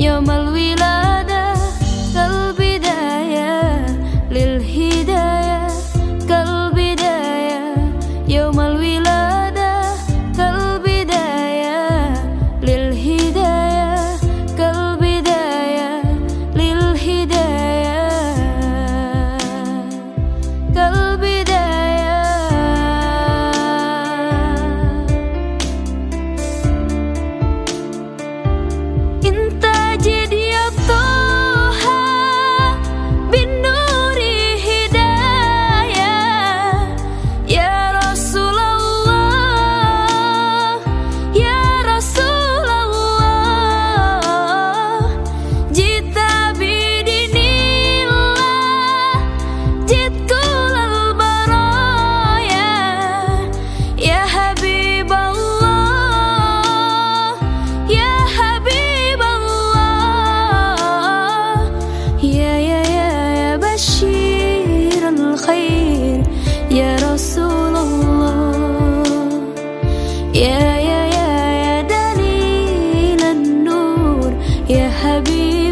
Ya Yo meluilah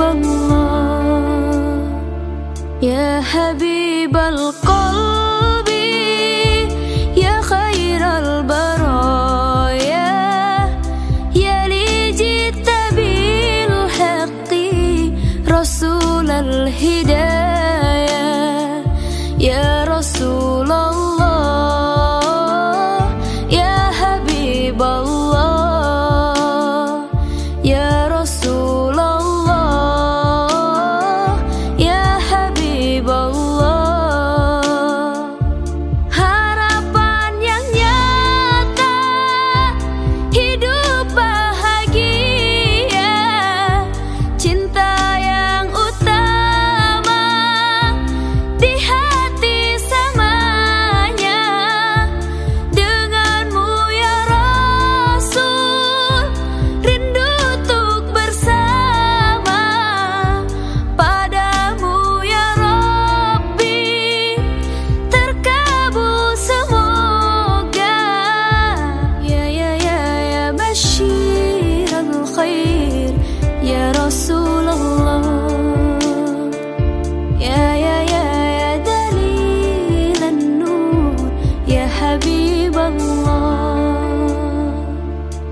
حب الله يا حبيبي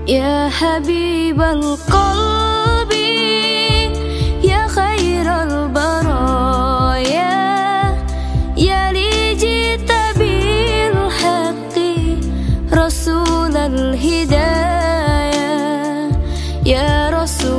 يا حبيب القلب يا خير البرايا يا لي جئت بالحق رسول الهدايا. يا رسول